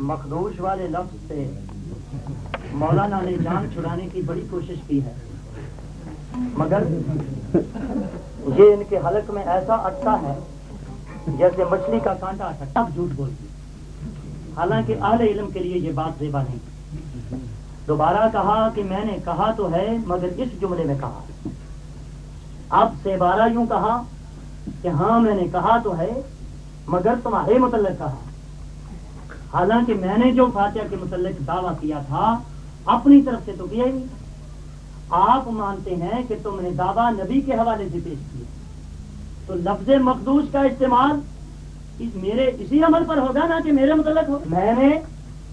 مخدوش والے لفظ سے مولانا نے جان چھڑانے کی بڑی کوشش کی ہے۔ مگر یہ ان کے حلق میں ایسا اٹتا ہے جیسے مچھلی کا کانٹا اٹھا تب جھوٹ بولتی حالانکہ اعلی علم کے لیے یہ بات زیبا نہیں۔ دوبارہ کہا کہ میں نے کہا تو ہے، مگر اس جملے میں کہا۔ اب سے بارہ یوں کہا کہ ہاں میں نے کہا تو ہے، مگر تمہارے متعلق کہا۔ حالانکہ میں نے جو فاتحہ کے متعلق دعویٰ کیا تھا، اپنی طرف سے تو کیا ہی نہیں۔ آپ مانتے ہیں کہ تم نے دعویٰ نبی کے حوالے سے پیش کیا۔ تو لفظ مقدوس کا استعمال اس میرے، اسی عمل پر ہوگا نا کہ میرے متعلق ہو میں نے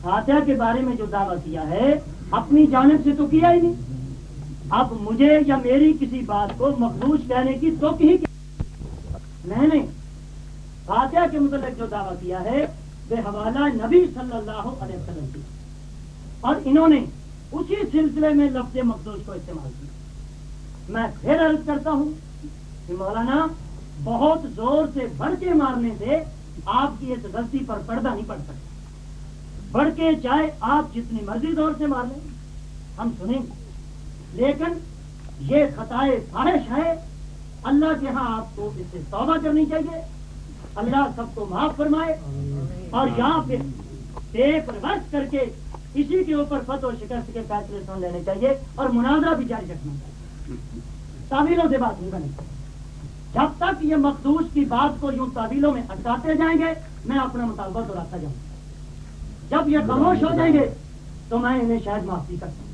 فاتحہ کے بارے میں جو دعویٰ کیا ہے، اپنی جانب سے تو کیا ہی نہیں۔ اب مجھے یا میری کسی بات کو مقدوس کہنے کی تو ہی میں نے فاتحہ کے متعلق جو دعویٰ کیا ہے بے حوالہ نبی صلی اللہ علیہ وسلم کی۔ اور انہوں نے اسی سلسلے میں لفظ مقدوس کو استعمال کیا۔ میں پھر عرض کرتا ہوں کہ مولانا، بہت زور سے بڑھ کے مارنے سے آپ کی اس غلطی پر پردہ نہیں پڑ سکتا۔ بڑھ کے چاہے آپ جتنی مرضی زور سے مار لیں، ہم سنیں گے۔ لیکن یہ خطائے خواہش ہے اللہ کے ہاں آپ کو اس سے توبہ کرنی چاہیے۔ اللہ سب کو معاف فرمائے اور یہاں پہ ٹیپ ریورس کر کے اسی کے اوپر فتح و شکست کے فیصلے سن لینے چاہیے اور مناظرہ بھی جاری رکھنا چاہیے۔ تعویلوں سے بات نہیں بنے۔ جب تک یہ مخدوش کی بات کو یوں تعویلوں میں اٹکاتے جائیں گے، میں اپنا مطالبہ دہراتا جاؤں۔ جب یہ خاموش ہو جائیں گے، تو میں انہیں شاید معافی کرتا ہوں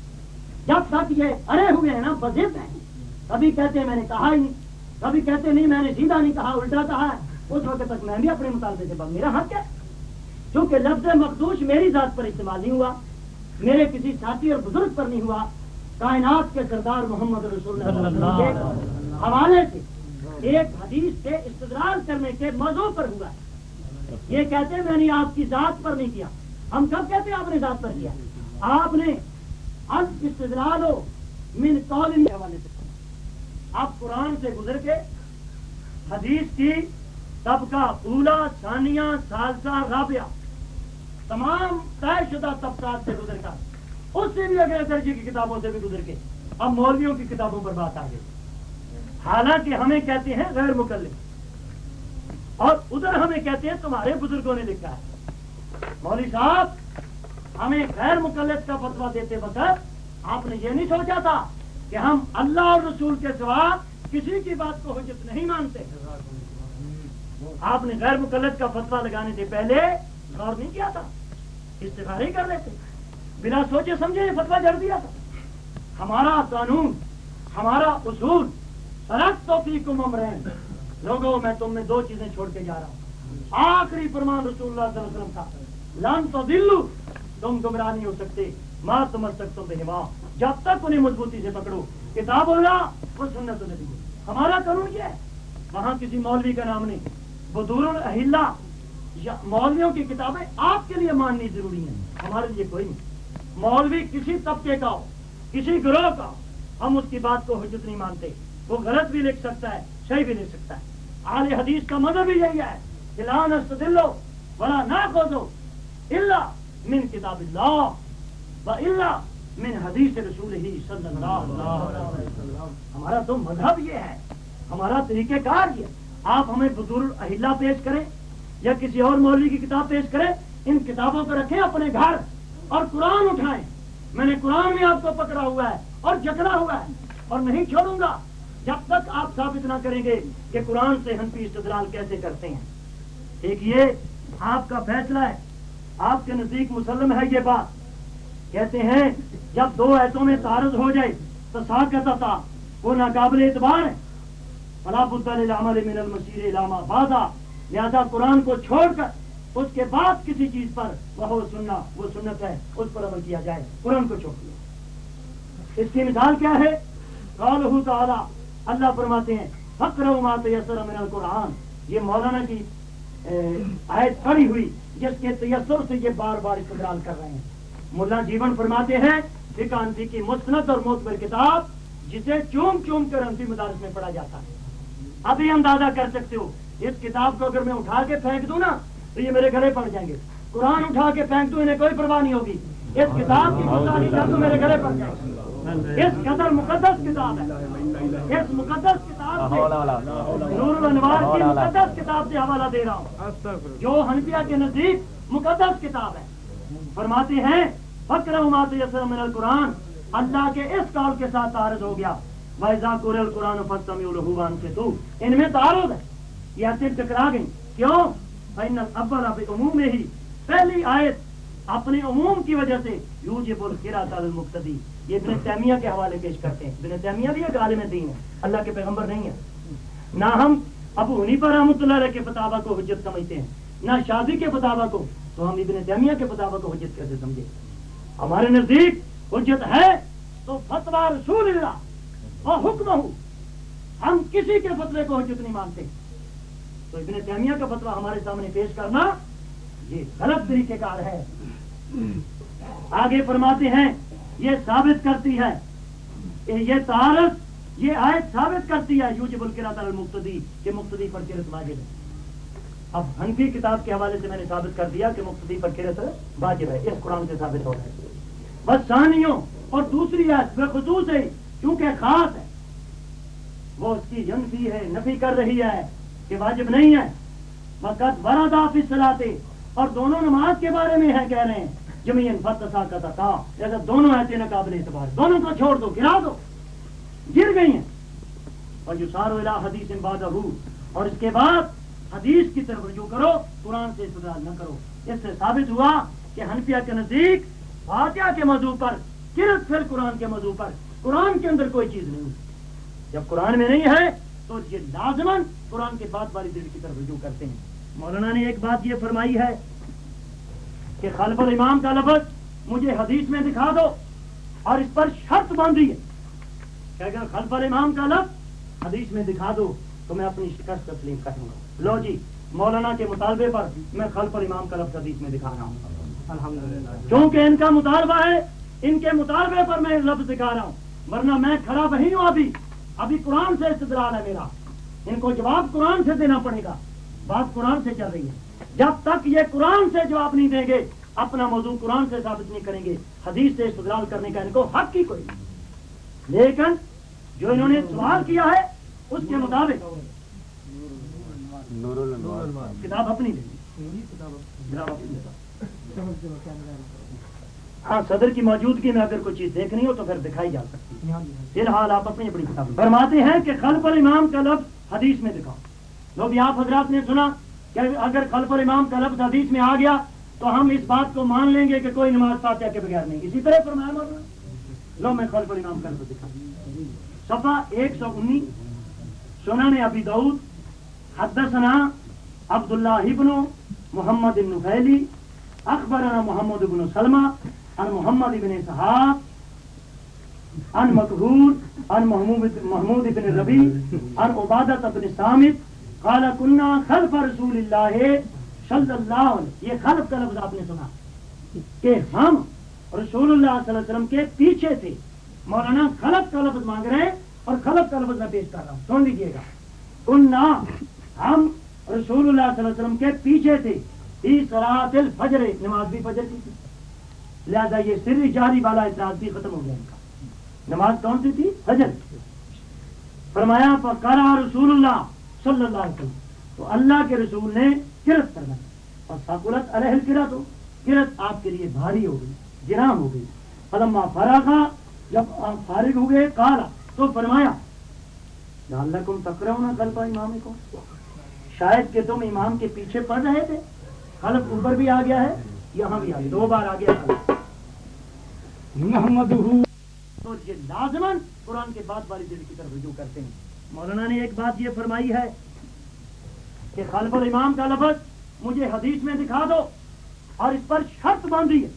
جب تک یہ ارے ہوئے ہیں نا بزد ہیں، کبھی کہتے ہیں میں نے کہا ہی نہیں، کبھی کہتے نہیں، میں نے سیدھا نہیں کہا، الٹا کہا ہے۔ اس وقت تک میں بھی اپنے مطالبے سے میرا حق ہے۔ کیونکہ لفظ مخدوش میری ذات پر استعمال نہیں ہوا، میرے کسی ساتھی اور بزرگ پر نہیں ہوا۔ کائنات کے سردار محمد رسول اللہ کے حوالے سے، ایک حدیث سے استدلال کرنے کے موضوع پر ہوا ہے۔ یہ کہتے میں نے آپ کی ذات پر نہیں کیا۔ ہم کب کہتے ہیں آپ نے ذات پر کیا؟ آپ نے استدلال ہو من قول حوالے سے۔ آپ قرآن سے گزر کے حدیث کی طبقہ اولا، ثانیہ، سالسہ، رابعہ۔ تمام طے شدہ طبقات سے گزر کر۔ اس سے بھی اگلے درجے کی کتابوں سے بھی گزر کے۔ اب مولویوں کی کتابوں پر بات آ گئی حالانکہ ہمیں کہتے ہیں غیر مقلد اور ادھر ہمیں کہتے ہیں تمہارے بزرگوں نے لکھا ہے۔ مولوی صاحب، ہمیں غیر مقلد کا فتوا دیتے وقت آپ نے یہ نہیں سوچا تھا کہ ہم اللہ اور رسول کے سوا کسی کی بات کو حجت نہیں مانتے۔ آپ نے غیر مقلد کا فتوا لگانے سے پہلے غور نہیں کیا تھا؟ استفارے کر لیتے۔ بنا سوچے سمجھے یہ فتوا جڑ دیا تھا۔ ہمارا قانون، ہمارا اصول سرک تو فی امرین۔ لوگوں، میں تم میں دو چیزیں چھوڑ کے جا رہا ہوں۔ آخری فرمان رسول اللہ صلی اللہ علیہ وسلم کا، لن تو دلو تم گمراہ نہیں ہو سکتے۔ ماں تمر سکتے بہما جب تک انہیں مضبوطی سے پکڑو۔ کتاب اللہ وہ سنت نبی ہمارا قانون کیا ہے؟ وہاں کسی مولوی کا نام نہیں۔ بدور اہل مولویوں کی کتابیں آپ کے لیے ماننی ضروری ہیں، ہمارے لیے کوئی نہیں۔ مولوی کسی طبقے کا ہو، کسی گروہ کا ہو، ہم اس کی بات کو حجت نہیں مانتے۔ وہ غلط بھی لکھ سکتا ہے، صحیح بھی لکھ سکتا ہے۔ آل حدیث کا مذہب بھی یہی ہے دلان دلو بڑا نہ کھو اللہ من کتاب اللہ و اللہ من حدیث رسول ہی صلی اللہ علیہ وسلم۔ ہمارا تو مذہب یہ ہے، ہمارا طریقہ کار یہ آپ ہمیں بزرگ اہلا پیش کریں یا کسی اور مولوی کی کتاب پیش کرے ان کتابوں کو رکھیں اپنے گھر اور قرآن اٹھائیں۔ میں نے قرآن میں آپ کو پکڑا ہوا ہے اور جکڑا ہوا ہے اور نہیں چھوڑوں گا۔ جب تک آپ ثابت نہ کریں گے کہ قرآن سے ہنفی استدلال کیسے کرتے ہیں۔ ایک یہ، آپ کا فیصلہ ہے۔ آپ کے نزدیک مسلم ہے یہ بات۔ کہتے ہیں، جب دو ایسوں میں تعارض ہو جائے تو ساتھ کہتا تھا، وہ ناقابل اعتبار ہے۔ فلاں من المسیر علامہ بازا لہذا قرآن کو چھوڑ کر اس کے بعد کسی چیز پر وہ سننا، وہ سنت ہے، اس پر عمل کیا جائے، قرآن کو چھوڑ دیا اس کی مثال کیا ہے؟ تعالی، اللہ فرماتے ہیں فکر یسر من القرآن۔ یہ مولانا کی آیت کھڑی ہوئی، جس کے تیسر سے یہ بار بار استدلال کر رہے ہیں۔ ملا جیون فرماتے ہیں فکانتی کی مستند اور موتبر کتاب، جسے چوم چوم کر انتی مدارس میں پڑھا جاتا ہے۔ ابھی اندازہ کر سکتے ہو، اس کتاب کو اگر میں اٹھا کے پھینک دوں نا، تو یہ میرے گھرے پڑ جائیں گے۔ قرآن اٹھا کے پھینک دوں، انہیں کوئی پرواہ نہیں ہوگی۔ اس کتاب کی گزاری جادو میرے گلے پر جائے اس قدر مقدس کتاب ہے۔ اس مقدس کتاب سے نور الانوار کی مقدس کتاب سے حوالہ دے رہا ہوں۔ جو حنفیہ کے نزدیک مقدس کتاب ہے۔ فرماتے ہیں فکر یسر من القرآن۔ اللہ کے اس کال کے ساتھ تعارض ہو گیا۔ ویزا قر القرآن فسم الرحبان سے تو ان میں تعارض ہے۔ یہ ایسے ٹکرا گئی کیوں؟ فین ابر اب عموم میں ہی پہلی آیت اپنے عموم کی وجہ سے یو جب الخرا المقتدی یہ ابن تیمیہ کے حوالے پیش کرتے ہیں۔ ابن تیمیہ بھی ایک عالم دین ہے۔ اللہ کے پیغمبر نہیں ہے نہ ہم ابو حنیفہ رحمۃ اللہ علیہ کے فتابہ کو حجت سمجھتے ہیں۔ نہ شادی کے فتابہ کو۔ تو ہم ابن تیمیہ کے فتابہ کو حجت کیسے سمجھے ہمارے نزدیک حجت ہے تو فتوا رسول اللہ۔ اور حکم ہوں ہم کسی کے فتوے کو حجت نہیں مانتے۔ تو ابن تیمیہ کا فتوا ہمارے سامنے پیش کرنا یہ غلط طریقے کار ہے۔ آگے فرماتے ہیں، یہ ثابت کرتی ہے۔ یہ تعارف یہ آیت ثابت کرتی ہے، یوجب القرات المقتدی، کہ مقتدی پر کرت واجب ہے۔ اب ہنفی کتاب کے حوالے سے میں نے ثابت کر دیا کہ مقتدی پر کرت واجب ہے، اس قرآن سے ثابت ہو رہا ہے۔ بس ثانیوں اور دوسری آیت خصوص ہے۔ کیونکہ خاص ہے۔ وہ اس کی جنفی ہے، نفی کر رہی ہے کہ واجب نہیں ہے۔ وقت وردا فلاتے اور دونوں نماز کے بارے میں ہے کہہ رہے ہیں۔ جمین فتسا کا تھا جیسے دونوں ایسے نا اعتبار، دونوں کو چھوڑ دو، گرا دو۔ گر گئی ہیں۔ اور جو سارو الا حدیث ہو اور اس کے بعد حدیث کی طرف رجوع کرو، قرآن سے استدلال نہ کرو۔ اس سے ثابت ہوا کہ حنفیہ کے نزدیک فاتحہ کے موضوع پر کرت پھر قرآن کے موضوع پر قرآن کے اندر کوئی چیز نہیں جب قرآن میں نہیں ہے تو یہ لازمن قرآن کے بعد والی دل کی طرف رجوع کرتے ہیں۔ مولانا نے ایک بات یہ فرمائی ہے کہ خلف الامام کا لفظ مجھے حدیث میں دکھا دو اور اس پر شرط باندھی ہے کہ اگر خلف الامام کا لفظ حدیث میں دکھا دو تو میں اپنی شکست تسلیم کروں گا۔ لو جی مولانا کے مطالبے پر میں خلف الامام کا لفظ حدیث میں دکھا رہا ہوں۔ کیونکہ ان کا مطالبہ ہے ان کے مطالبے پر میں لفظ دکھا رہا ہوں۔ ورنہ میں کھڑا وہی ہوں ابھی۔ ابھی قرآن سے استدلال ہے میرا۔ ان کو جواب قرآن سے دینا پڑے گا۔ بات قرآن سے چل رہی ہے۔ جب تک یہ قرآن سے جواب نہیں دیں گے اپنا موضوع قرآن سے ثابت نہیں کریں گے۔ حدیث سے استدلال کرنے کا ان کو حق ہی کوئی نہیں۔ لیکن جو انہوں نے سوال کیا ہے اس کے مطابق۔ کتاب اپنی ہاں صدر کی موجودگی میں اگر کوئی چیز دیکھنی ہو تو پھر دکھائی جا سکتی فی الحال آپ اپنی اپنی کتاب فرماتے ہیں کہ خلف الامام کا لفظ حدیث میں دکھاؤ۔ لوگ آپ حضرات نے سنا کہ اگر خلف الامام کا لفظ حدیث میں آ گیا تو ہم اس بات کو مان لیں گے کہ کوئی نماز فاتحہ کے بغیر نہیں۔ اسی طرح فرمایا مولانا لو میں خلف الامام کا لفظ دکھا صفحہ ایک سو انیس سنا نے ابھی دعود حدثنا عبداللہ ابن محمد ابن فیلی اخبرنا محمد ابن سلمہ ان محمد ابن صحاب ان مقبول ان محمود ابن ربی ان عبادت ابن سامد قال کنہ خلف رسول اللہ صلی اللہ علیہ یہ خلف کا لفظ آپ نے سنا۔ کہ ہم رسول اللہ صلی اللہ علیہ وسلم کے پیچھے تھے۔ مولانا خلف کا لفظ مانگ رہے ہیں اور خلف کا لفظ میں پیش کر رہا ہوں۔ سن لیجیے گا۔ کنہ ہم رسول اللہ صلی اللہ علیہ وسلم کے پیچھے تھے۔ سرات الفجر، نماز بھی فجر کی تھی۔ لہذا یہ سر جاری والا اعتراض بھی ختم ہو گیا ان کا۔ نماز کون سی تھی؟ فجر فرمایا کرا رسول اللہ صلی اللہ علیہ وسلم۔ تو اللہ کے رسول نے کرت کرنا اور ساکولت علیہ کرت ہو۔ کرت آپ کے لیے بھاری ہو گئی گرام ہو گئی۔ فلما فراغا جب آپ فارغ ہو گئے کالا تو فرمایا اللہ کم تکرا ہونا کل امام کو شاید کہ تم امام کے پیچھے پڑ رہے تھے۔ خلف اوپر بھی آ گیا ہے، یہاں بھی آ گیا۔ دو بار آ گیا۔ محمد تو یہ لازمن قرآن کے بعد والی دل کی طرف رجوع کرتے ہیں۔ مولانا نے ایک بات یہ فرمائی ہے کہ خلف الامام کا لفظ مجھے حدیث میں دکھا دو اور اس پر شرط باندھی ہے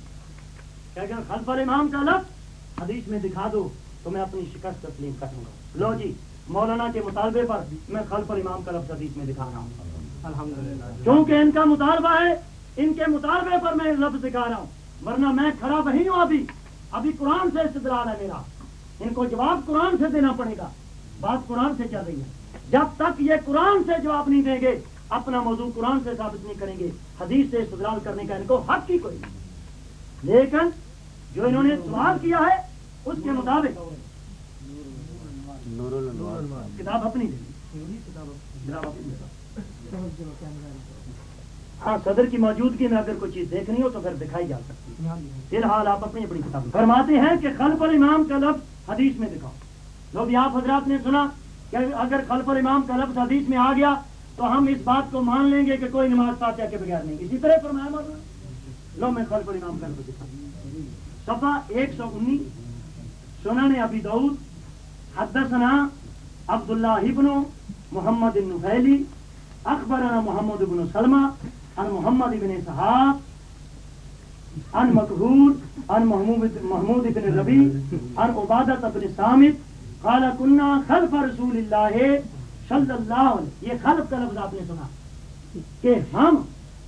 کہ اگر خلف الامام کا لفظ حدیث میں دکھا دو تو میں اپنی شکست تسلیم کروں گا۔ لو جی مولانا کے مطالبے پر میں خلف الامام کا لفظ حدیث میں دکھا رہا ہوں۔ کیونکہ ان کا مطالبہ ہے ان کے مطالبے پر میں لفظ دکھا رہا ہوں ورنہ میں کھڑا وہی ہوں ابھی۔ ابھی قرآن سے استدلال ہے میرا۔ ان کو جواب قرآن سے دینا پڑے گا۔ بات قرآن سے چل رہی ہے۔ جب تک یہ قرآن سے جواب نہیں دیں گے، اپنا موضوع قرآن سے ثابت نہیں کریں گے۔ حدیث سے استدلال کرنے کا ان کو حق ہی کوئی نہیں۔ لیکن جو انہوں نے سوال کیا ہے، اس کے مطابق۔ کتاب اپنی ہاں صدر کی موجودگی میں اگر کوئی چیز دیکھنی ہو تو پھر دکھائی جا سکتی ہے۔ فی الحال آپ اپنی اپنی کتاب فرماتے ہیں کہ خلف الامام کا لفظ حدیث میں دکھاؤ۔ جو بھی آپ حضرات نے سنا کہ اگر خلف الامام کا لفظ حدیث میں آ گیا تو ہم اس بات کو مان لیں گے کہ کوئی نماز فاتحہ کے بغیر نہیں۔ اسی طرح فرمایا مولانا، لو میں خلف الامام کا لفظ دکھاؤں۔ صفحہ ایک سو انیس، سنن ابی دعود حدثنا عبداللہ ابن محمد النفیلی، اخبرنا محمد بن سلمہ عن محمد بن صحاب عن مقهور عن محمود محمود بن ربی عن عبادت بن سامت، قال كنا خلف رسول اللہ صلی اللہ علیہ یہ خلف کا لفظ آپ نے سنا، کہ ہم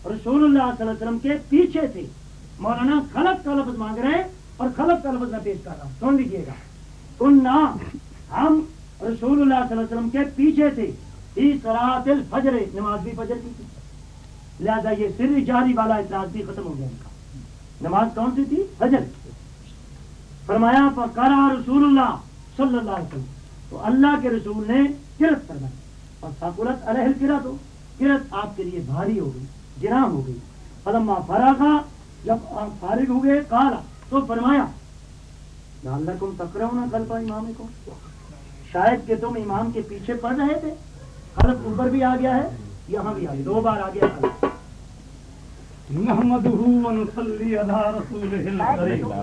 رسول اللہ صلی اللہ علیہ وسلم کے پیچھے تھے۔ مولانا خلف کا لفظ مانگ رہے ہیں اور خلف کا لفظ میں پیش کر رہا ہوں، سن لیجیے گا۔ کننا ہم رسول اللہ صلی اللہ علیہ وسلم کے پیچھے تھے، فی صلاۃ الفجر، نماز بھی فجر کی تھی۔ لہذا یہ سر جاری والا اعتراض بھی ختم ہو گیا۔ ان کا نماز کون سی تھی؟ فجر فرمایا فقرا رسول اللہ صلی اللہ علیہ وسلم۔ تو اللہ کے رسول نے کرت فرمائی۔ اور ثقلت علیہ الکرت ہو کرت آپ کے لیے بھاری ہو گئی جرام ہو گئی۔ فلما فراغا جب آپ فارغ ہو گئے کالا تو فرمایا، لعلکم تقرؤون خلف امامکم۔ شاید کہ تم امام کے پیچھے پڑھ رہے تھے۔ خلف اوپر بھی آ گیا ہے، یہاں بھی آ گیا۔ دو بار آ گیا۔ خلف نحمده ونصلي على رسوله الكريم.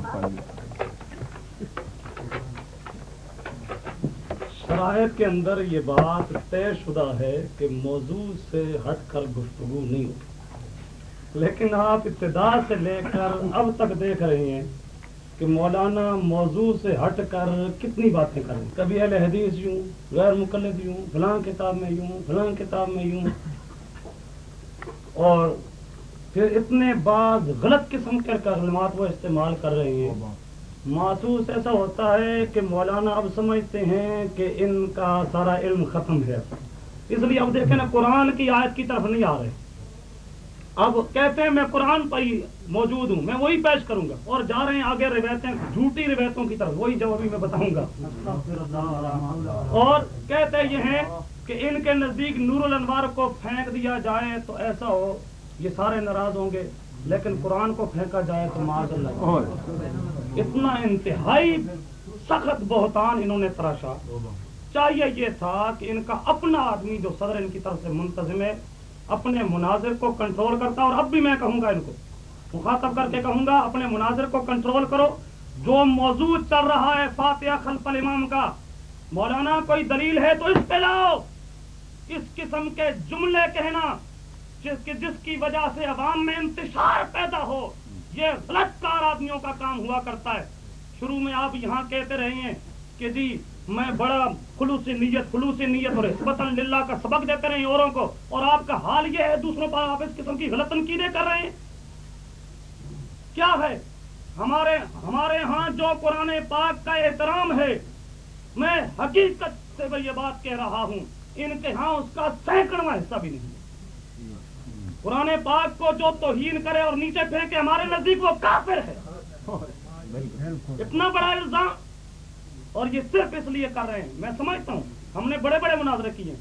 شرائط کے اندر یہ بات طے شدہ ہے کہ موضوع سے ہٹ کر گفتگو نہیں ہوتی۔ لیکن آپ ابتدا سے لے کر اب تک دیکھ رہے ہیں کہ مولانا موضوع سے ہٹ کر کتنی باتیں کر رہے ہیں۔ کبھی اہل حدیث یوں غیر مقلد یوں فلاں کتاب میں یوں فلاں کتاب میں یوں۔ اور پھر اتنے بعد غلط قسم کے کلمات وہ استعمال کر رہے ہیں۔ محسوس ایسا ہوتا ہے کہ مولانا اب سمجھتے ہیں کہ ان کا سارا علم ختم ہے۔ اس لیے اب دیکھیں نا قرآن کی آیت کی طرف نہیں آ رہے۔ اب کہتے ہیں میں قرآن پر ہی موجود ہوں میں وہی پیش کروں گا۔ اور جا رہے ہیں آگے روایتیں جھوٹی روایتوں کی طرف وہی جواب میں بتاؤں گا۔ اور کہتے یہ ہیں کہ ان کے نزدیک نور الانوار کو پھینک دیا جائے تو ایسا ہو یہ سارے ناراض ہوں گے، لیکن قرآن کو پھینکا جائے تو معاذ اللہ۔ اتنا انتہائی سخت بہتان انہوں نے تراشا۔ چاہیے یہ تھا کہ ان کا اپنا آدمی جو صدر ان کی طرف سے منتظم ہے، اپنے مناظر کو کنٹرول کرتا، اور اب بھی میں کہوں گا ان کو، مخاطب کر کے کہوں گا، اپنے مناظر کو کنٹرول کرو۔ جو موضوع چل رہا ہے فاتحہ خلف الامام کا، مولانا کوئی دلیل ہے تو اس پہ لاؤ۔ اس قسم کے جملے کہنا جس کی جس کی وجہ سے عوام میں انتشار پیدا ہو، یہ غلط کار آدمیوں کا کام ہوا کرتا ہے۔ شروع میں آپ یہاں کہتے رہے ہیں کہ جی میں بڑا خلوص نیت خلوص نیت اور حسبت للہ کا سبق دیتے رہے ہیں اوروں کو۔ اور آپ کا حال یہ ہے، دوسروں پر آپ اس قسم کی غلط تنقیدیں کر رہے ہیں۔ کیا ہے؟ ہمارے ہمارے ہاں جو قرآن پاک کا احترام ہے، میں حقیقت سے میں یہ بات کہہ رہا ہوں۔ ان کے ہاں اس کا سینکڑواں حصہ بھی نہیں۔ قرآن پاک کو جو توہین کرے اور نیچے پھینکے، ہمارے نزدیک وہ کافر ہے۔ اتنا بڑا الزام۔ اور یہ صرف اس لیے کر رہے ہیں۔ میں سمجھتا ہوں، ہم نے بڑے بڑے مناظرے کیے۔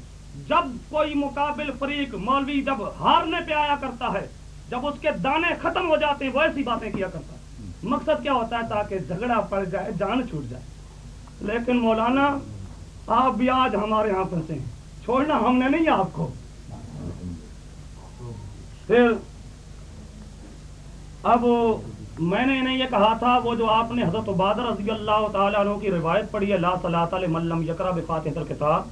جب کوئی مقابل فریق مولوی جب ہارنے پہ آیا کرتا ہے، جب اس کے دانے ختم ہو جاتے ہیں، وہ ایسی باتیں کیا کرتا ہے۔ مقصد کیا ہوتا ہے؟ تاکہ جھگڑا پڑ جائے، جان چھوٹ جائے۔ لیکن مولانا، آپ بھی آج ہمارے یہاں پھنسے ہیں۔ چھوڑنا ہم نے نہیں، آپ کو۔ پھر اب میں نے انہیں یہ کہا تھا، وہ جو آپ نے حضرت عبادر رضی اللہ تعالیٰ عنہ کی روایت پڑھی ہے، لا صلاۃ ملم یکرا بفاتح کتاب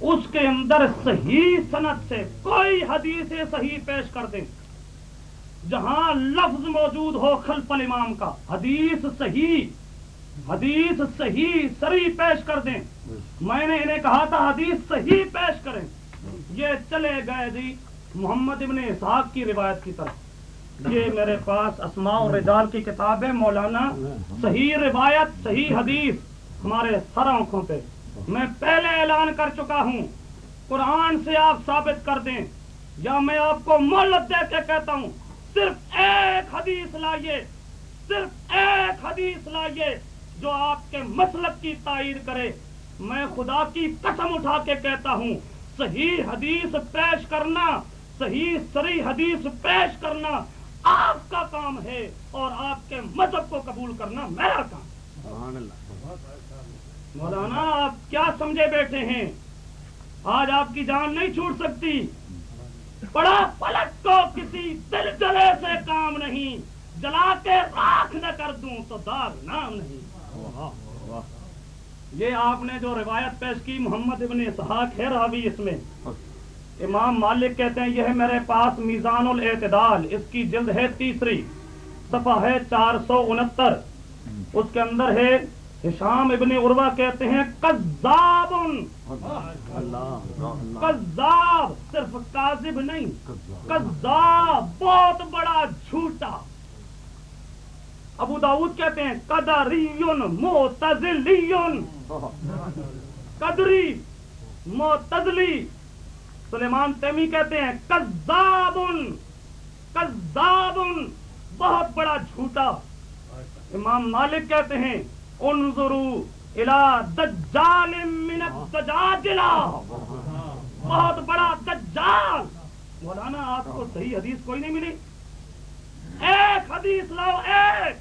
اس کے اندر صحیح صنعت سے کوئی حدیث صحیح پیش کر دیں۔ جہاں لفظ موجود ہو خلف الامام کا، حدیث صحیح حدیث صحیح سری پیش کر دیں۔ میں نے انہیں کہا تھا، حدیث صحیح پیش کریں۔ یہ چلے گئے جی۔ محمد ابن اسحاق کی روایت کی طرف۔ یہ میرے پاس اسماء و رجال کی کتاب ہے، مولانا۔ صحیح روایت، صحیح حدیث ہمارے سر آنکھوں پہ۔ میں پہلے اعلان کر چکا ہوں۔ قرآن سے آپ ثابت کر دیں۔ یا میں آپ کو مہلت دے کے کہتا ہوں، صرف ایک حدیث لائیے۔ صرف ایک حدیث لائیے جو آپ کے مسلک کی تائید کرے۔ میں خدا کی قسم اٹھا کے کہتا ہوں، صحیح حدیث پیش کرنا صحیح سری حدیث پیش کرنا آپ کا کام ہے اور آپ کے مذہب کو قبول کرنا میرا کام مولانا آپ کیا سمجھے بیٹھے ہیں؟ آج آپ کی جان نہیں چھوٹ سکتی۔ بڑا پلٹ کو کسی دل جلے سے کام نہیں۔ جلا کے راکھ نہ کر دوں تو داغ نام نہیں۔ یہ آپ نے جو روایت پیش کی محمد ابن اسحاق ہے راوی اس میں۔ امام مالک کہتے ہیں یہ ہے میرے پاس میزان الاعتدال، اس کی جلد ہے تیسری، صفحہ ہے چار سو انہتر۔ اس کے اندر ہے، ہشام ابن عروا کہتے ہیں کذاب کذاب صرف کاذب نہیں کذاب بہت بڑا جھوٹا۔ ابو داود کہتے ہیں قدریون معتزلیون قدری، معتزلی۔ سلیمان تیمی کہتے ہیں، کذاب کذاب، بہت بڑا جھوٹا. امام مالک کہتے ہیں، انظروا الى دجال من الدجاجلہ بہت بڑا دجال۔ مولانا، آپ کو صحیح حدیث کوئی نہیں ملی۔ ایک حدیث لاؤ، ایک۔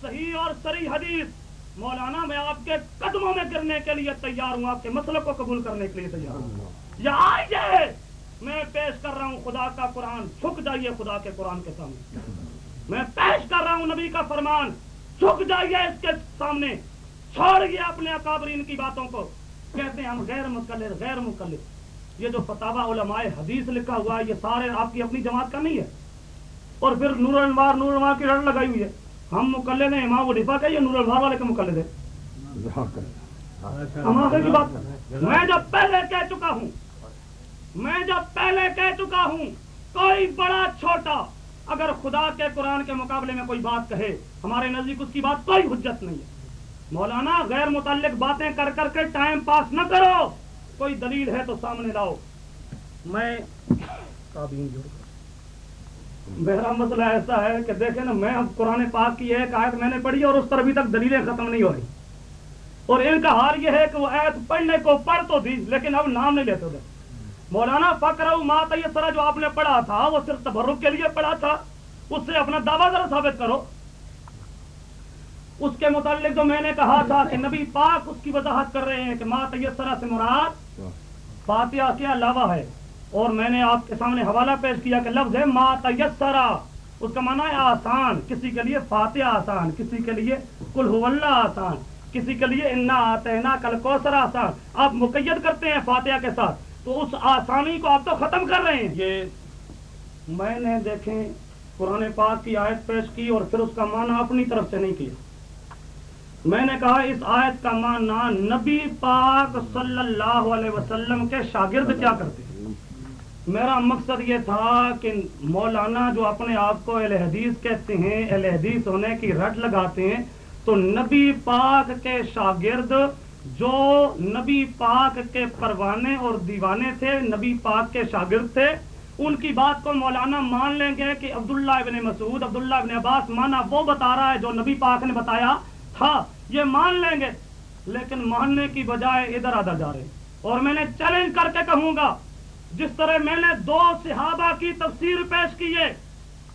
صحیح اور صحیح حدیث۔ مولانا، میں آپ کے قدموں میں گرنے کے لیے تیار ہوں، آپ کے مسئلے کو قبول کرنے کے لیے تیار ہوں۔ میں پیش کر رہا ہوں خدا کا قرآن۔ جھک جائیے خدا کے قرآن کے سامنے۔ میں پیش کر رہا ہوں نبی کا فرمان۔ جھک جائیے اس کے سامنے۔ چھوڑیے اپنے اکابرین کی باتوں کو۔ کہتے ہیں ہم غیر مقلد غیر مقلد یہ جو فتح علماء حدیث لکھا ہوا ہے یہ سارے آپ کی اپنی جماعت کا نہیں ہے۔ اور پھر نور انوار نور انوار کی رڑ لگائی ہوئی ہے۔ ہم مقلد ہیں امام ڈفا کا یہ نور انوار والے کے مقلد ہے ہم آگے کی بات میں جب پہلے کہہ چکا ہوں میں جب پہلے کہہ چکا ہوں، کوئی بڑا چھوٹا، اگر خدا کے قرآن کے مقابلے میں کوئی بات کہے، ہمارے نزدیک اس کی بات کوئی حجت نہیں ہے۔ مولانا، غیر متعلق باتیں کر کر کے ٹائم پاس نہ کرو۔ کوئی دلیل ہے تو سامنے لاؤ۔ میں میرا مسئلہ ایسا ہے کہ دیکھیں نا، میں اب قرآن پاک کی ایک آیت میں نے پڑھی اور اس پر ابھی تک دلیلیں ختم نہیں ہوئی اور ان کا حال یہ ہے کہ وہ آیت پڑھنے کو پڑھ تو تھی لیکن اب نام نہیں لیتے تھے مولانا فکر مات یہ طرح جو آپ نے پڑھا تھا، وہ صرف تبرک کے لیے پڑھا تھا۔ اس سے اپنا دعویٰ ذرا ثابت کرو۔ اس کے متعلق جو میں نے کہا تھا کہ نبی پاک اس کی وضاحت کر رہے ہیں کہ ماں طرح سے مراد فاتحہ کے علاوہ ہے۔ اور میں نے آپ کے سامنے حوالہ پیش کیا کہ لفظ ہے ما تیسرا اس کا معنی ہے آسان، کسی کے لیے فاتحہ آسان، کسی کے لیے کل اللہ آسان، کسی کے لیے انا آتینا کل کوسر آسان۔ آپ مقید کرتے ہیں فاتحہ کے ساتھ۔ تو اس آسانی کو آپ تو ختم کر رہے ہیں۔ یہ میں نے دیکھیں قرآن پاک کی آیت پیش کی اور پھر اس کا معنی اپنی طرف سے نہیں کیا۔ میں نے کہا اس آیت کا معنی نبی پاک صلی اللہ علیہ وسلم کے شاگرد کیا کرتے ہیں؟ میرا مقصد یہ تھا کہ مولانا جو اپنے آپ کو اہل حدیث کہتے ہیں، اہل حدیث ہونے کی رٹ لگاتے ہیں، تو نبی پاک کے شاگرد جو نبی پاک کے پروانے اور دیوانے تھے، نبی پاک کے شاگرد تھے، ان کی بات کو مولانا مان لیں گے کہ عبداللہ ابن مسعود، عبداللہ ابن عباس مانا وہ بتا رہا ہے جو نبی پاک نے بتایا۔ تھا یہ مان لیں گے، لیکن ماننے کی بجائے ادھر ادھر جا رہے۔ اور میں نے چیلنج کر کے کہوں گا، جس طرح میں نے دو صحابہ کی تفسیر پیش کی ہے،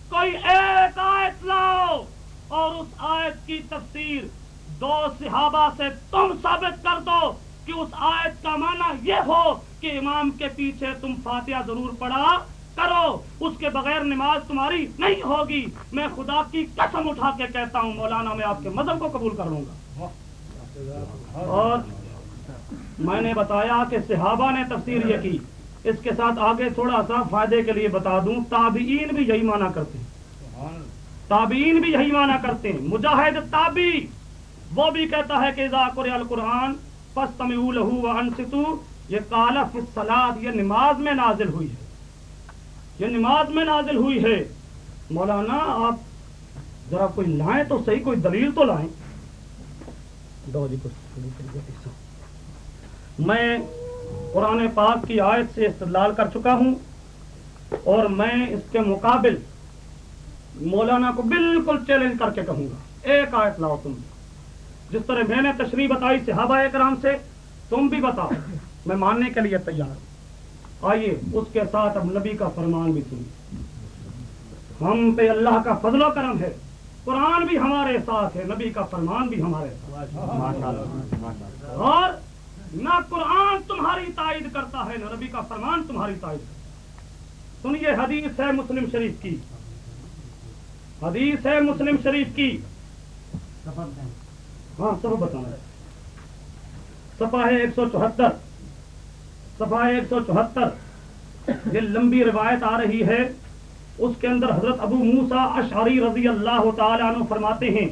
کوئی ایک آیت لاؤ اور اس آیت کی تفسیر دو صحابہ سے تم ثابت کر دو کہ اس آیت کا معنی یہ ہو کہ امام کے پیچھے تم فاتحہ ضرور پڑھا کرو، اس کے بغیر نماز تمہاری نہیں ہوگی۔ میں خدا کی قسم اٹھا کے کہتا ہوں، مولانا، میں آپ کے مذہب کو قبول کر لوں گا۔ اور میں نے بتایا کہ صحابہ نے تفسیر یہ کی۔ اس کے ساتھ آگے تھوڑا سا فائدے کے لیے بتا دوں۔ تابعین بھی یہی مانا کرتے ہیں۔ تابعین بھی یہی مانا کرتے ہیں۔ مجاہد تابی وہ بھی کہتا ہے کہ ذاکر القرآن پس لہو انستو یہ کالا فصلاد یہ نماز میں نازل ہوئی ہے۔ یہ نماز میں نازل ہوئی ہے۔ مولانا، آپ ذرا کوئی لائیں تو صحیح، کوئی دلیل تو لائیں۔ جی میں قرآن پاک کی آیت سے استدلال کر چکا ہوں اور میں اس کے مقابل مولانا کو بالکل چیلنج کر کے کہوں گا۔ ایک آیت لاؤ تم۔ جس طرح میں نے تشریح بتائی صحابہ کرام سے تم بھی بتاؤ میں ماننے کے لیے تیار ہوں۔ آئیے اس کے ساتھ اب نبی کا فرمان بھی سنیے۔ ہم پہ اللہ کا فضل و کرم ہے۔ قرآن بھی ہمارے ساتھ ہے نبی کا فرمان بھی ہمارے ساتھ اور نہ قرآن تمہاری تائید کرتا ہے نہ نبی کا فرمان تمہاری تائید کرتا سنیے حدیث ہے مسلم شریف کی۔ حدیث ہے مسلم شریف کی۔ ہاں سب بتانا سفا ہے ایک سو چوہتر۔ سفا ہے ایک سو چوہتر۔ یہ لمبی روایت آ رہی ہے۔ اس کے اندر حضرت ابو موسا اشعری رضی اللہ تعالیٰ عنہ فرماتے ہیں،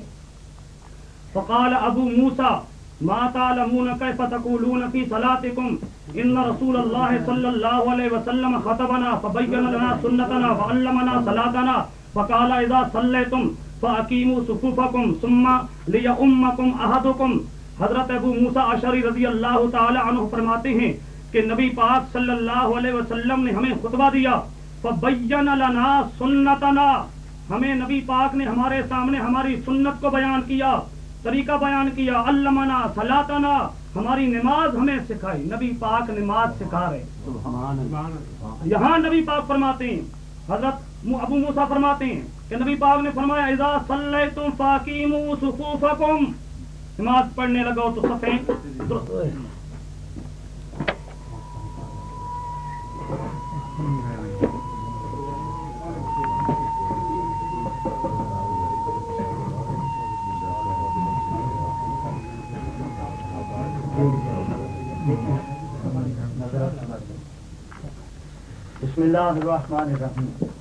فقال ابو موسا ما تعلمون كيف تقولون في صلاتكم ان رسول الله صلى الله عليه وسلم خطبنا فبين لنا سنتنا وعلمنا صلاتنا، فقال اذا صليتم فاقيموا صفوفكم ثم ليؤمكم احدكم حضرت ابو موسا اشعری رضی اللہ تعالی عنہ فرماتے ہیں کہ نبی پاک صلی اللہ علیہ وسلم نے ہمیں خطبہ دیا فبین لنا سنتنا۔ ہمیں نبی پاک نے ہمارے سامنے ہماری سنت کو بیان کیا طریقہ بیان کیا علمنا سلاتنا ہماری نماز ہمیں سکھائی۔ نبی پاک نماز سکھا رہے یہاں نبی پاک فرماتے ہیں حضرت ابو موسا فرماتے ہیں کہ نبی پاک نے فرمایا، اذا صلیتم فاقیموا صفوفکم نماز پڑھنے لگو تو سفید درست بسم اللہ الرحمن الرحیم۔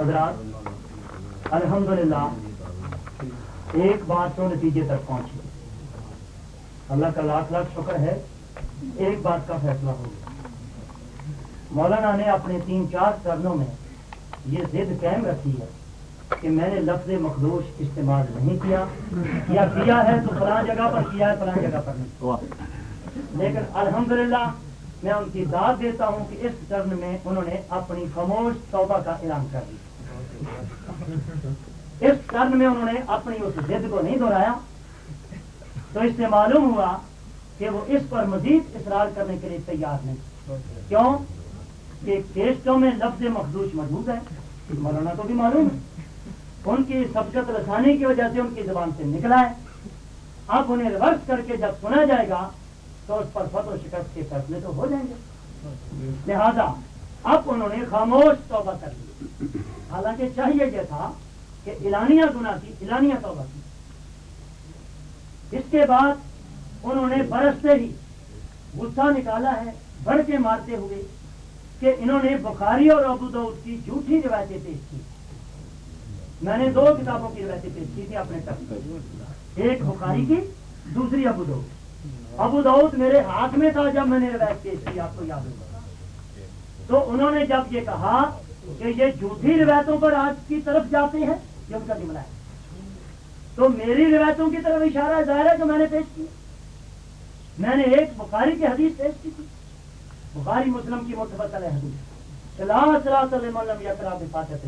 حضرات، الحمدللہ، ایک بات تو نتیجے تک پہنچی۔ اللہ کا لاکھ لاکھ شکر ہے، ایک بات کا فیصلہ ہو گیا۔ مولانا نے اپنے تین چار چرنوں میں یہ ضد قائم رکھی ہے کہ میں نے لفظ مخدوش استعمال نہیں کیا۔ یا کیا ہے تو فلاں جگہ پر، کیا ہے فلاں جگہ پر نہیں۔ لیکن الحمدللہ، میں ان کی داد دیتا ہوں کہ اس ٹرن میں انہوں نے اپنی خاموش توبہ کا اعلان کر دیا۔ اس ٹرن میں انہوں نے اپنی اس ضد کو نہیں دہرایا۔ تو اس سے معلوم ہوا کہ وہ اس پر مزید اصرار کرنے کے لیے تیار نہیں۔ کیوں؟ کہ کیسٹوں میں لفظ مخدوش موجود ہے مولانا کو بھی معلوم ہے۔ ان کی سبقت رسانی کی وجہ سے ان کی زبان سے نکلا ہے اب انہیں ریورس کر کے جب سنا جائے گا تو اس پر فتح و شکست کے فیصلے تو ہو جائیں گے۔ لہذا اب انہوں نے خاموش توبہ کر لی۔ حالانکہ چاہیے یہ تھا کہ اعلانیہ گنا کی، اعلانیہ توبہ کی۔ اس کے بعد انہوں نے برستے ہی غصہ نکالا ہے، بڑھ کے مارتے ہوئے کہ انہوں نے بخاری اور ابو دعود کی جھوٹی روایتیں پیش کی۔ میں نے دو کتابوں کی روایتیں پیش کی تھی اپنے تک ایک بخاری کی، دوسری ابو دعود ابو دعود میرے ہاتھ میں تھا جب میں نے روایت پیش کی، آپ کو یاد ہوگا۔ تو انہوں نے جب یہ کہا کہ یہ جھوٹی روایتوں پر آج کی طرف جاتے ہیں، یہ ان کا جملہ ہے۔ تو میری روایتوں کی طرف اشارہ ظاہر ہے جو میں نے پیش کی۔ میں نے ایک بخاری کی حدیث پیش کی تھی۔ بخاری مسلم کی متبت حدیث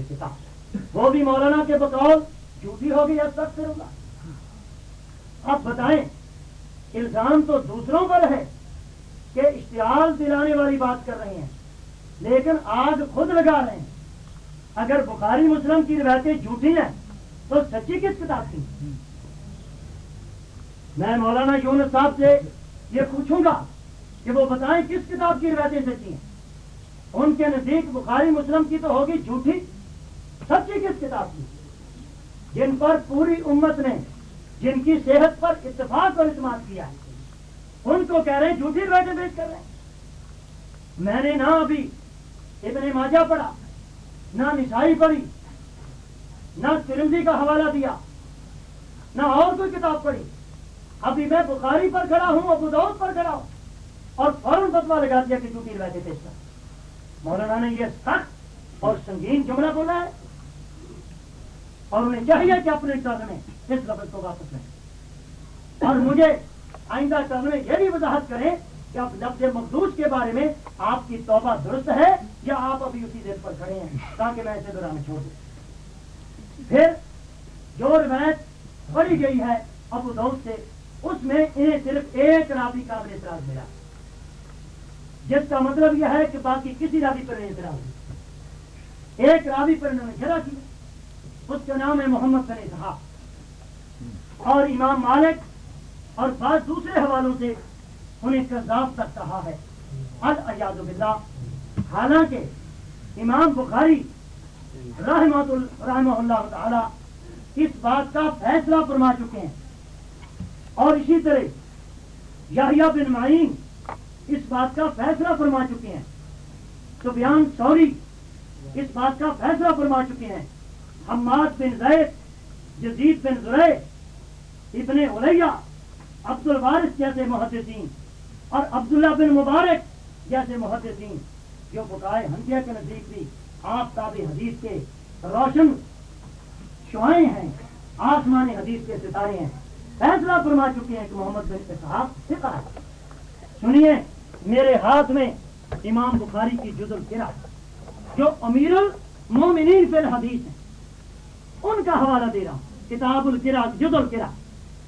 کتاب وہ بھی مولانا کے بقول جھوٹی ہوگی یا سخت ہوگا۔ اب بتائیں، الزام تو دوسروں پر ہے کہ اشتعال دلانے والی بات کر رہے ہیں۔ لیکن آگ خود لگا رہے ہیں اگر بخاری مسلم کی روایتیں جھوٹی ہیں، تو سچی کس کتاب کی؟ میں مولانا یونس صاحب سے یہ پوچھوں گا کہ وہ بتائیں کس کتاب کی روایتیں سچی ہیں۔ ان کے نزدیک بخاری مسلم کی تو ہوگی جھوٹی۔ سچی کس کتاب کی؟ جن پر پوری امت نے، جن کی صحت پر اتفاق پر اعتماد کیا ہے۔ ان کو کہہ رہے ہیں جھوٹی روایتیں پیش کر رہے ہیں۔ میں نے نہ ابھی ابن ماجہ پڑھا، نہ نسائی پڑھی، نہ ترمزی کا حوالہ دیا، نہ اور کوئی کتاب پڑھی۔ ابھی میں بخاری پر کھڑا ہوں، ابو دعود پر کھڑا ہوں، اور فوراً فتوا لگا دیا کہ جھوٹی روایتیں پیش کر۔ مولانا نے یہ سخت اور سنگین جملہ بولا ہے، اور انہیں چاہیے کہ اپنے ٹرن میں اس لفظ کو واپس لیں۔ اور مجھے آئندہ ٹرن میں یہ بھی وضاحت کریں کہ اب لفظ مخدوش کے بارے میں آپ کی توبہ درست ہے یا آپ ابھی اسی دیر پر کھڑے ہیں؟ تاکہ میں اسے دوران چھوڑ دوں۔ پھر جو روایت پڑی گئی ہے ابو دعود سے، اس میں انہیں صرف ایک راوی قابل اعتراض ملا۔ جس کا مطلب یہ ہے کہ باقی کسی راوی پر نہیں اعتراض نہیں ایک راوی پر انہوں نے جرا کیا۔ اس کا نام ہے محمد بن اسحاق۔ اور امام مالک اور بعض دوسرے حوالوں سے انہیں کذاب تک کہا ہے۔ الیاد باللہ۔ حالانکہ امام بخاری رحمۃ رحمہ اللہ تعالی اس بات کا فیصلہ فرما چکے ہیں۔ اور اسی طرح یحییٰ بن معین اس بات کا فیصلہ فرما چکے ہیں۔ تو بیان سوری اس بات کا فیصلہ فرما چکے ہیں۔ حماد بن زید جزید بن زرے ابن علیہ، عبد الوارث جیسے محدثین۔ اور عبداللہ بن مبارک جیسے محدثین جو بقائے ہنسیہ کے نزدیک بھی آپ آفتاب حدیث کے روشن شعائیں ہیں، آسمانی حدیث کے ستارے ہیں۔ فیصلہ فرما چکے ہیں کہ محمد بن اسحاق فقہ ہے۔ سنیے، میرے ہاتھ میں امام بخاری کی جز القرا جو امیر المومنین فی الحدیث ہیں۔ ان کا حوالہ دے رہا ہوں۔ کتاب القرا جز القرا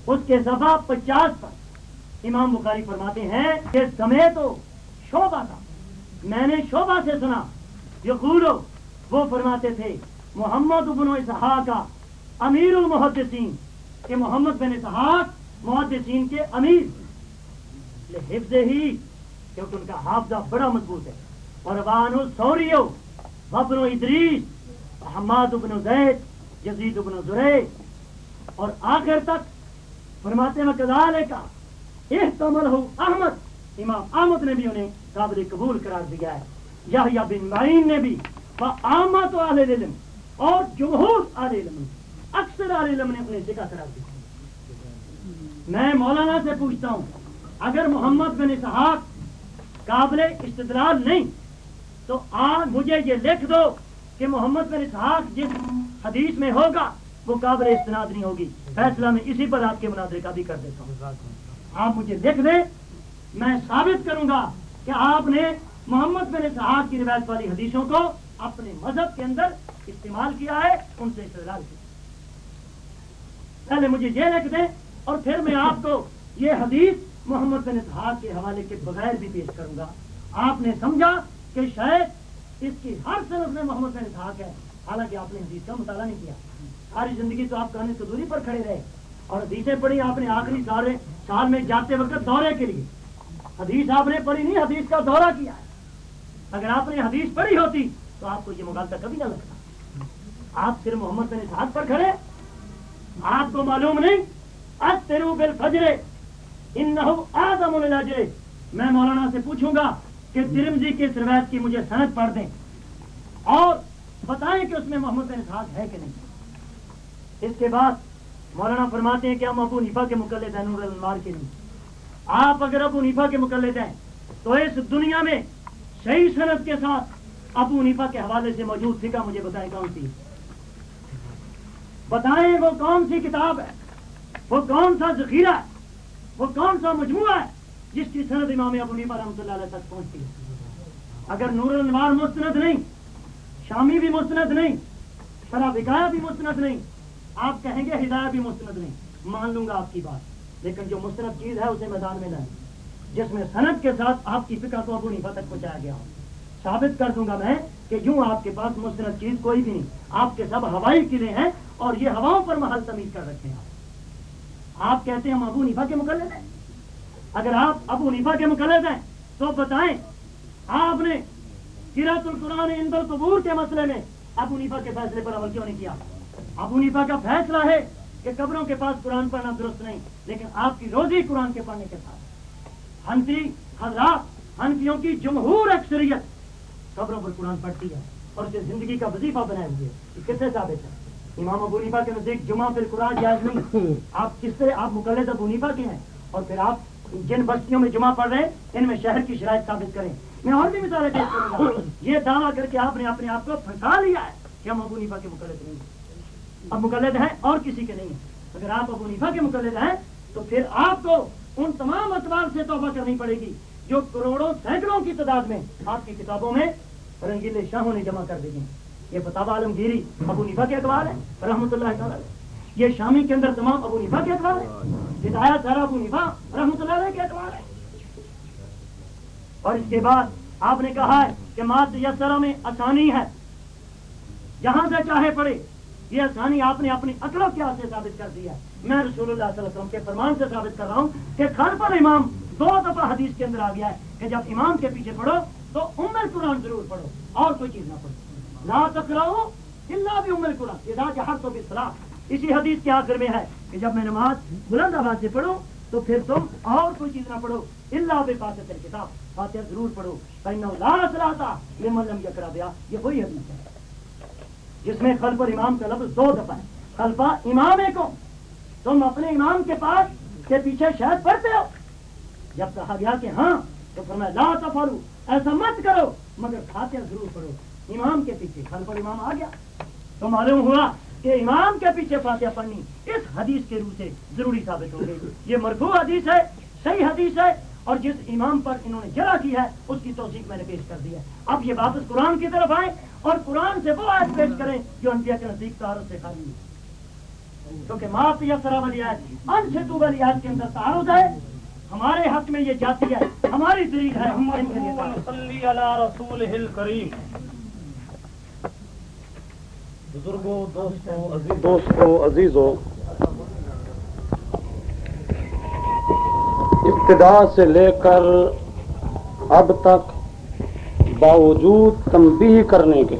اس کے صفحہ پچاس پر۔ امام بخاری فرماتے ہیں کہ سمے تو شوبہ تھا۔ میں نے شوبہ سے سنا، یقول وہ فرماتے تھے، محمد بن اسحاق کا امیر المحدثین۔ کہ محمد بن اسحاق محدثین کے امیر حفظ ہی، کیونکہ ان کا حافظہ بڑا مضبوط ہے۔ اور وان سوری وبن ادریس حماد ابن زید جزید ابن زرے اور آخر تک فرماتے میں کزالے کا احتمل ہو احمد، امام احمد نے بھی انہیں قابل قبول قرار دیا ہے یا بن معین نے بھی آمد عال علم اور جمہور عال علم، اکثر عال علم نے انہیں ذکر قرار دیا میں مولانا سے پوچھتا ہوں، اگر محمد بن اسحاق قابل استدلال نہیں، تو آج مجھے یہ لکھ دو کہ محمد بن اسحاق جس حدیث میں ہوگا، وہ قابل استناد نہیں ہوگی۔ فیصلہ میں اسی پر آپ کے مناظرے کا بھی کر دیتا ہوں۔ آپ مجھے لکھ دیں، میں ثابت کروں گا کہ آپ نے محمد بن اسحاق کی روایت والی حدیثوں کو اپنے مذہب کے اندر استعمال کیا ہے، ان سے استدلال کیا پہلے مجھے یہ لکھ دیں اور پھر میں آپ کو یہ حدیث محمد بن اسحاق کے حوالے کے بغیر بھی پیش کروں گا۔ آپ نے سمجھا کہ شاید اس کی ہر صنف میں محمد بن اسحاق ہے، حالانکہ آپ نے حدیث کا مطالعہ نہیں کیا۔ ساری زندگی تو آپ کہانی سے دوری پر کھڑے رہے۔ اور حدیثیں پڑھی آپ نے آخری سال سال میں جاتے وقت دورے کے لیے۔ حدیث آپ نے پڑھی نہیں، حدیث کا دورہ کیا ہے۔ اگر آپ نے حدیث پڑھی ہوتی تو آپ کو یہ مغالطہ کبھی نہ لگتا۔ آپ صرف محمد بن اسحاق پر کھڑے۔ آپ کو معلوم نہیں۔ اب تیرو بل فجرے ان آدم میں مولانا سے پوچھوں گا کہ ترمزی کی روایت کی مجھے صنعت پڑھ دیں۔ اور بتائیں کہ اس میں محمد بن اسحاق ہے کہ نہیں۔ اس کے بعد مولانا فرماتے ہیں کہ ہم ابو نیفا کے مقلد ہیں، نور المار کے نہیں۔ آپ اگر ابو نیفا کے مقلد ہیں، تو اس دنیا میں صحیح صنعت کے ساتھ ابو نیفا کے حوالے سے موجود فکا مجھے بتائیں کون سی؟ بتائیں وہ کون سی کتاب ہے؟ وہ کون سا ذخیرہ ہے؟ وہ کون سا مجموعہ ہے جس کی سند امام ابو نیفا رحمۃ اللہ علیہ تک پہنچتی ہے؟ اگر نور النوار مستند نہیں، شامی بھی مستند نہیں، شرح بھی مستند نہیں آپ کہیں گے ہدایہ بھی مستند نہیں، مان لوں گا آپ کی بات۔ لیکن جو مستند چیز ہے، اسے میدان میں لائیں۔ جس میں صنعت کے ساتھ آپ کی فکر کو ابو نیفا تک پہنچایا گیا ہو۔ ثابت کر دوں گا میں کہ یوں آپ کے پاس مستند چیز کوئی بھی نہیں۔ آپ کے سب ہوائی قلعے ہیں اور یہ ہواؤں پر محل تمیز کر رکھے ہیں آپ۔ کہتے ہیں ہم ابو نیفا کے مقلد ہیں۔ اگر آپ ابو نیفا کے مقلد ہیں، تو بتائیں، آپ نے سیرت القرآن اند القبور کے مسئلے میں ابو نیفا کے فیصلے پر عمل کیوں نہیں کیا؟ ابو نیفا کا فیصلہ ہے کہ قبروں کے پاس قرآن پڑھنا درست نہیں، لیکن آپ کی روزی قرآن کے پڑھنے کے ساتھ۔ ہنسی حضرات ہنسیوں کی جمہور اکثریت قبروں پر قرآن پڑھتی ہے اور اسے زندگی کا وظیفہ بنائے ہوئے کس سے ثابت ہے۔ امام ابو نیفا کے نزدیک جمعہ پھر قرآن جائز نہیں۔ آپ کس طرح آپ مقلد ابو نیفا کے ہیں اور پھر آپ جن بستیوں میں جمعہ پڑھ رہے ہیں، ان میں شہر کی شرائط ثابت کریں۔ میں اور بھی مثالیں پیش کروں گا۔ یہ دعویٰ کر کے آپ نے اپنے آپ کو پھنسا لیا ہے کہ ہم ابو نیفا کے مقلد نہیں اب مقلد ہیں اور کسی کے نہیں ہیں۔ اگر آپ ابو نیفا کے مقلد ہیں، تو پھر آپ کو ان تمام اتوار سے توبہ کرنی پڑے گی جو کروڑوں سینکڑوں کی تعداد میں آپ کی کتابوں میں رنگیلے شاہوں نے جمع کر دی ہیں۔ یہ فتح عالمگیری ابو نیفا کے اخبار ہے، رحمۃ اللہ تعالیٰ یہ شامی کے اندر تمام ابو نیفا کے اخبار ہے، ہدایت سارا ابو نیفا رحمۃ اللہ علیہ کے اخبار ہے۔ اور اس کے بعد آپ نے کہا ہے کہ مات یسرا میں آسانی ہے۔ جہاں سے چاہے پڑے یہ آسانی آپ نے اپنی عقل و کیا سے ثابت کر دیا میں رسول اللہ صلی اللہ علیہ وسلم کے فرمان سے ثابت کر رہا ہوں کہ خان پر امام دو دفعہ حدیث کے اندر آ گیا ہے کہ جب امام کے پیچھے پڑھو تو ام قرآن ضرور پڑھو، اور کوئی چیز نہ پڑھو۔ لا تکرہو اللہ بھی ام قرآن ادا کے حق تو بھی صلاح اسی حدیث کے آخر میں ہے کہ جب میں نماز بلند آباد سے پڑھوں تو پھر تم اور کوئی چیز نہ پڑھو اللہ بے پاس کتاب فاتحہ ضرور پڑھو لا صلاح لمن لم یکرا بیا یہ وہی حدیث ہے۔ جس میں خلف اور امام کا لفظ دو دفعہ ہے۔ خلفا امام کو تم اپنے امام کے پاس کے پیچھے شہد پڑھتے ہو۔ جب کہا گیا کہ ہاں تو پھر میں لا تفالو ایسا مت کرو، مگر فاتحہ ضرور پڑھو۔ امام کے پیچھے خلف اور امام آ گیا۔ تو معلوم ہوا کہ امام کے پیچھے فاتحہ پڑھنی اس حدیث کے روح سے ضروری ثابت ہو گئی۔ یہ مرفوع حدیث ہے، صحیح حدیث ہے، اور جس امام پر انہوں نے جرا کی ہے، اس کی توثیق میں نے پیش کر دی ہے۔ اب یہ واپس قرآن کی طرف آئے اور قرآن سے وہ آیت پیش کریں جو انبیاء کے نزدیک تعارف سے خالی ہے کیونکہ معاف یا سرا والی آیت ان سے تو والی آیت کے اندر تعارف ہے۔ ہمارے حق میں یہ جاتی ہے ہماری دلیل ہے ہم ان کے لیے رسول کریم بزرگوں دوستوں دوستوں عزیزوں ابتدا سے لے کر اب تک باوجود تنبیہ کرنے کے۔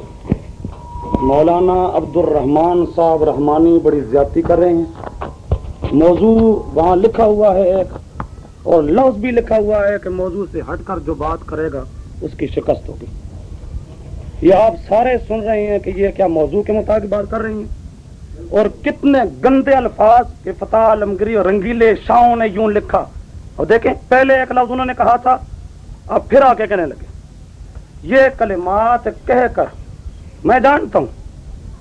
مولانا عبد الرحمان صاحب رحمانی بڑی زیادتی کر رہے ہیں۔ موضوع وہاں لکھا ہوا ہے ایک، اور لفظ بھی لکھا ہوا ہے کہ موضوع سے ہٹ کر جو بات کرے گا، اس کی شکست ہوگی۔ یہ آپ سارے سن رہے ہیں کہ یہ کیا موضوع کے مطابق بات کر رہی ہیں؟ اور کتنے گندے الفاظ کے فتح عالمگری اور رنگیلے شاہوں نے یوں لکھا۔ اور دیکھیں، پہلے ایک لفظ انہوں نے کہا تھا، اب پھر آ کے کہنے لگے۔ یہ کلمات کہہ کر میں جانتا ہوں،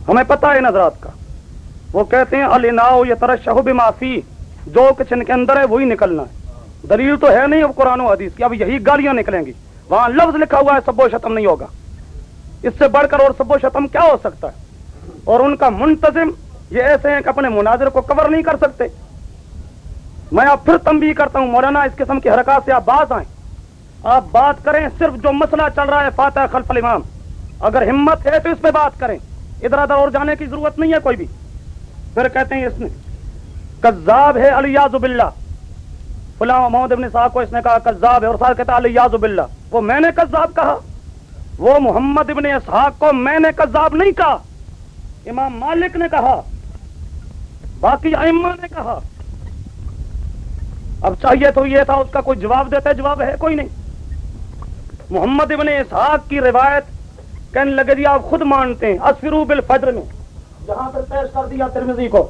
ہمیں پتا ہے نظرات کا۔ وہ کہتے ہیں الناؤ یہ طرح شہب معافی جو کچھ ان کے اندر ہے وہی نکلنا ہے۔ دلیل تو ہے نہیں اب قرآن و حدیث کی، اب یہی گالیاں نکلیں گی۔ وہاں لفظ لکھا ہوا ہے، سب و شتم نہیں ہوگا۔ اس سے بڑھ کر اور سب و شتم کیا ہو سکتا ہے؟ اور ان کا منتظم یہ ایسے ہیں کہ اپنے مناظر کو کور نہیں کر سکتے۔ میں اب پھر تنبیہ کرتا ہوں، مولانا اس قسم کی حرکات سے آپ باز آئیں۔ آپ بات کریں صرف جو مسئلہ چل رہا ہے فاتح خلف الامام۔ اگر ہمت ہے تو اس پہ بات کریں۔ ادھر ادھر اور جانے کی ضرورت نہیں ہے کوئی بھی۔ پھر کہتے ہیں اس نے، کذاب ہے علی یازب اللہ فلاں محمد ابن صاحب کو اس نے کہا، کذاب ہے۔ اور صاحب کہتا، علی یازب اللہ وہ میں نے کذاب کہا۔ وہ محمد ابن اسحاق کو میں نے کذاب نہیں کہا۔ امام مالک نے کہا، باقی ائمہ نے کہا۔ اب چاہیے تو یہ تھا، اس کا کوئی جواب دیتا ہے جواب ہے کوئی نہیں۔ محمد ابن اسحاق کی روایت کہنے لگے جی آپ خود مانتے ہیں اسفرو بالفجر میں۔ جہاں پر پیش کر دیا ترمزی کو۔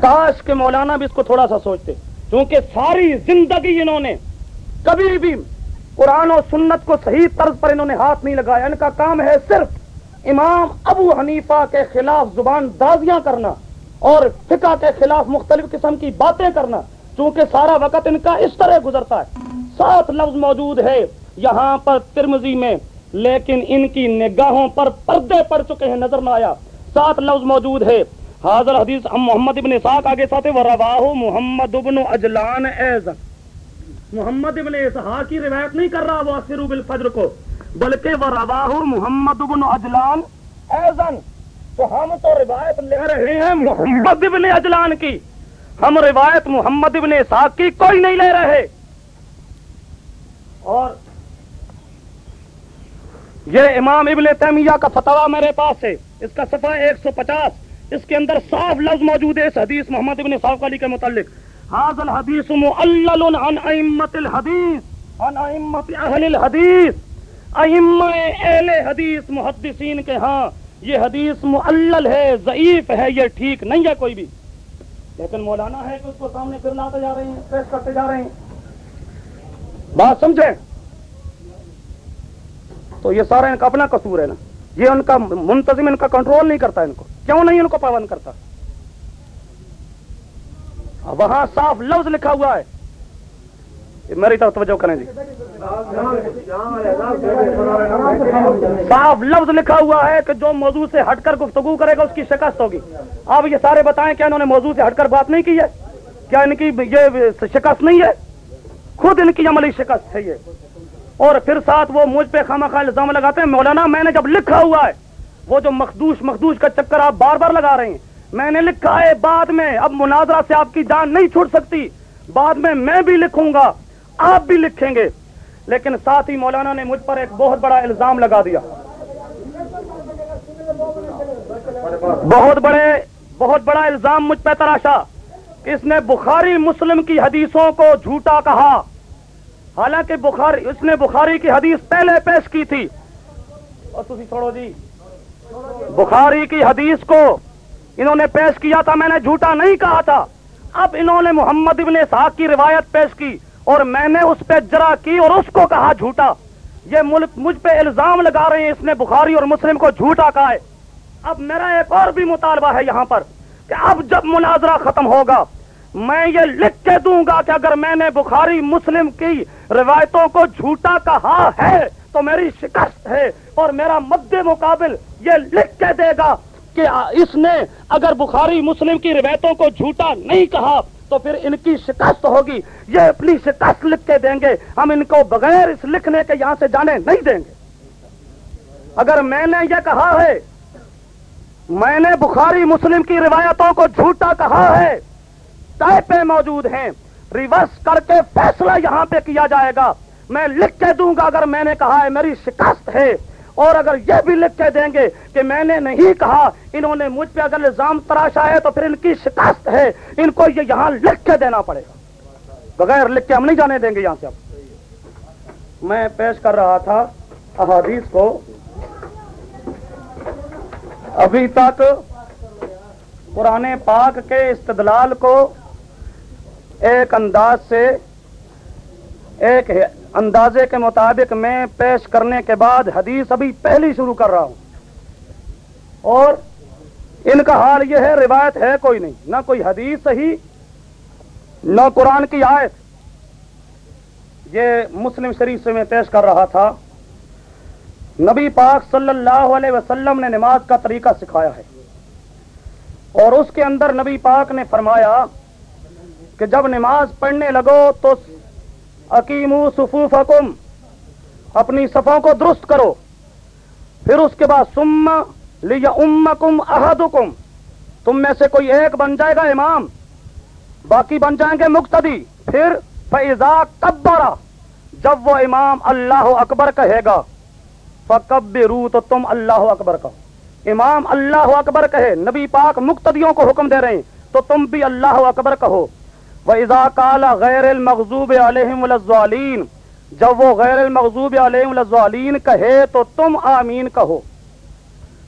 کاش کے مولانا بھی اس کو تھوڑا سا سوچتے کیونکہ ساری زندگی انہوں نے کبھی بھی قرآن و سنت کو صحیح طرز پر انہوں نے ہاتھ نہیں لگایا۔ ان کا کام ہے صرف امام ابو حنیفہ کے خلاف زبان دازیاں کرنا اور فقہ کے خلاف مختلف قسم کی باتیں کرنا، چونکہ سارا وقت ان کا اس طرح گزرتا ہے۔ سات لفظ موجود ہے یہاں پر ترمزی میں، لیکن ان کی نگاہوں پر پردے پڑ چکے ہیں، نظر نہ آیا۔ سات لفظ موجود ہے حاضر حدیث محمد ابن اسحاق آگے ساتھ وہ رواہ محمد ابن اجلان ایزن محمد ابن اسحاق کی روایت نہیں کر رہا وہ سروب الفجر کو، بلکہ وہ رواہ محمد ابن اجلان ایزن تو ہم تو روایت لے رہے ہیں محمد ابن اجلان کی۔ ہم روایت محمد ابن اسحاق کی کوئی نہیں لے رہے۔ اور یہ امام ابن تیمیہ کا فتوا میرے پاس ہے۔ اس کا صفحہ ایک سو پچاس۔ اس کے اندر صاف لفظ موجود ہے۔ اس حدیث محمد ابن صاحب علی کے متعلق۔ حاضل حدیث معلل عن ائمت الحدیث، عن ائمت اہل الحدیث۔ ائمہ اہل حدیث محدثین کے ہاں یہ حدیث معلل ہے، ضعیف ہے، یہ ٹھیک نہیں ہے کوئی بھی۔ لیکن مولانا ہے کہ اس کو سامنے پھر لاتے جا رہے ہیں، پیش کرتے جا رہے ہیں۔ بات سمجھے؟ تو یہ سارا ان کا اپنا قصور ہے نا۔ یہ ان کا منتظم ان کا کنٹرول نہیں کرتا ان کو۔ کیوں نہیں ان کو پابند کرتا؟ وہاں صاف لفظ لکھا ہوا ہے۔ میری طرف توجہ کریں جی۔ صاف لفظ لکھا ہوا ہے کہ جو موضوع سے ہٹ کر گفتگو کرے گا، اس کی شکست ہوگی۔ اب یہ سارے بتائیں کیا انہوں نے موضوع سے ہٹ کر بات نہیں کی ہے؟ کیا ان کی یہ شکست نہیں ہے؟ خود ان کی عملی شکست ہے یہ۔ اور پھر ساتھ وہ مجھ پہ خامہ خواہ الزام لگاتے ہیں۔ مولانا، میں نے جب لکھا ہوا ہے، وہ جو مخدوش مخدوش کا چکر آپ بار بار لگا رہے ہیں، میں نے لکھا ہے بعد میں، اب مناظرہ سے آپ کی جان نہیں چھوٹ سکتی۔ بعد میں میں بھی لکھوں گا، آپ بھی لکھیں گے۔ لیکن ساتھ ہی مولانا نے مجھ پر ایک بہت بڑا الزام لگا دیا۔ بہت بڑے، بہت بڑا الزام مجھ پہ تراشا۔ اس نے بخاری مسلم کی حدیثوں کو جھوٹا کہا۔ حالانکہ بخاری اس نے بخاری کی حدیث پہلے پیش کی تھی۔ اور تھی چھوڑو جی۔ بخاری کی حدیث کو انہوں نے پیش کیا تھا، میں نے جھوٹا نہیں کہا تھا۔ اب انہوں نے محمد ابن صاحب کی روایت پیش کی اور میں نے اس پہ جرا کی اور اس کو کہا جھوٹا۔ یہ ملک مجھ پہ الزام لگا رہے ہیں، اس نے بخاری اور مسلم کو جھوٹا کہا ہے۔ اب میرا ایک اور بھی مطالبہ ہے یہاں پر کہ اب جب مناظرہ ختم ہوگا میں یہ لکھ کے دوں گا کہ اگر میں نے بخاری مسلم کی روایتوں کو جھوٹا کہا ہے، تو میری شکست ہے اور میرا مد مقابل یہ لکھ کے دے گا کہ اس نے اگر بخاری مسلم کی روایتوں کو جھوٹا نہیں کہا، تو پھر ان کی شکست ہوگی۔ یہ اپنی شکست لکھ کے دیں گے۔ ہم ان کو بغیر اس لکھنے کے یہاں سے جانے نہیں دیں گے۔ اگر میں نے یہ کہا ہے، میں نے بخاری مسلم کی روایتوں کو جھوٹا کہا ہے طے پہ موجود ہیں۔ ریورس کر کے فیصلہ یہاں پہ کیا جائے گا۔ میں لکھ کے دوں گا اگر میں نے کہا ہے میری شکست ہے۔ اور اگر یہ بھی لکھ کے دیں گے کہ میں نے نہیں کہا، انہوں نے مجھ پہ اگر الزام تراشا ہے تو پھر ان کی شکست ہے۔ ان کو یہ یہاں لکھ کے دینا پڑے گا۔ بغیر لکھ کے ہم نہیں جانے دیں گے یہاں سے اب۔ میں پیش کر رہا تھا احادیث کو۔ ابھی تک قرآن پاک کے استدلال کو ایک انداز سے ایک اندازے کے مطابق میں پیش کرنے کے بعد حدیث ابھی پہلی شروع کر رہا ہوں۔ اور ان کا حال یہ ہے، روایت ہے کوئی نہیں۔ نہ کوئی حدیث صحیح، نہ قرآن کی آیت۔ یہ مسلم شریف سے میں پیش کر رہا تھا۔ نبی پاک صلی اللہ علیہ وسلم نے نماز کا طریقہ سکھایا ہے۔ اور اس کے اندر نبی پاک نے فرمایا کہ جب نماز پڑھنے لگو تو عکیم صفوف اپنی صفوں کو درست کرو۔ پھر اس کے بعد سم لیا ام کم احدکم، تم میں سے کوئی ایک بن جائے گا امام، باقی بن جائیں گے مقتدی۔ پھر فیضا کبرا، جب وہ امام اللہ اکبر کہے گا فکب رو تو تم اللہ اکبر کہو۔ امام اللہ اکبر کہے، نبی پاک مقتدیوں کو حکم دے رہے ہیں، تو تم بھی اللہ اکبر کہو۔ وَإِذَا قَالَ غَيْرِ الْمَغْزُوبِ عَلَيْهِمْ وَلَزْوَالِينَ جب وہ غیر المغضوب علیہم وَلَزْوَالِينَ کہے تو تم آمین کہو۔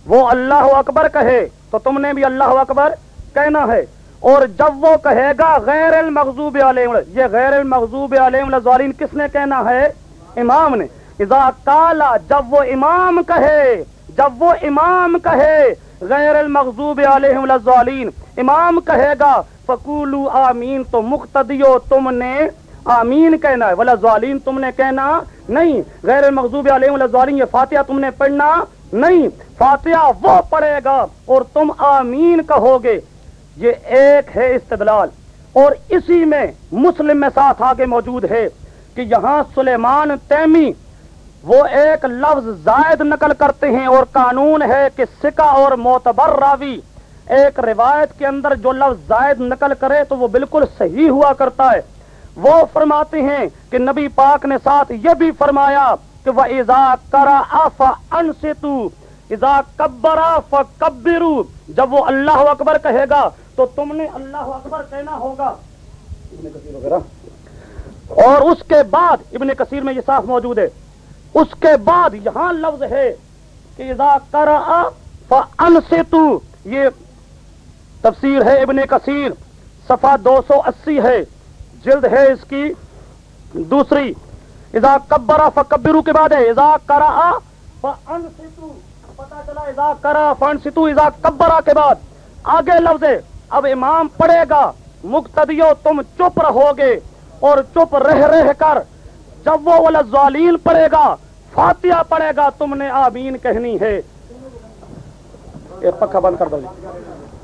وہ اللہ اکبر کہے تو تم نے بھی اللہ اکبر کہنا ہے۔ اور جب وہ کہے گا غیر المغضوب علیہم یہ غیر المغضوب علیہم وَلَزْوَالِينَ کس نے کہنا ہے؟ امام نے۔ اذا کالا جب وہ امام کہے، جب وہ امام کہے غیر المغضوب علیہم وَلَزْوَالِينَ امام کہے گا فکولو آمین، تو مقتدیو تم نے آمین کہنا ہے۔ ولا ظالین، تم نے کہنا نہیں۔ غیر المغضوب علیہ ولا یہ فاتحہ تم نے پڑھنا نہیں۔ فاتحہ وہ پڑھے گا اور تم آمین کہو گے۔ یہ ایک ہے استدلال۔ اور اسی میں مسلم میں ساتھ آگے موجود ہے کہ یہاں سلیمان تیمی وہ ایک لفظ زائد نقل کرتے ہیں اور قانون ہے کہ سکہ اور معتبر راوی، ایک روایت کے اندر جو لفظ زائد نقل کرے تو وہ بالکل صحیح ہوا کرتا ہے۔ وہ فرماتے ہیں کہ نبی پاک نے ساتھ یہ بھی فرمایا کہ وہ ایزا کرا آف ان سے ایزا کبرا کبرو جب وہ اللہ اکبر کہے گا تو تم نے اللہ اکبر کہنا ہوگا۔ اور اس کے بعد ابن کثیر میں یہ صاف موجود ہے۔ اس کے بعد یہاں لفظ ہے کہ اذا کرا ان سے یہ تفسیر ہے ابن کثیر، صفحہ دو سو اسی ہے، جلد ہے اس کی دوسری. اذا کبرا فکبرو کے بعد ہے، اذا کرا پتا چلا اذا کرا فن ستو اذا کبرا کے بعد. آگے لفظ ہے، اب امام پڑھے گا مقتدیو تم چپ رہو گے اور چپ رہ رہ کر جب وہ ظالین پڑے گا فاتحہ پڑے گا، تم نے آمین کہنی ہے۔ پکا بند کر دو جی۔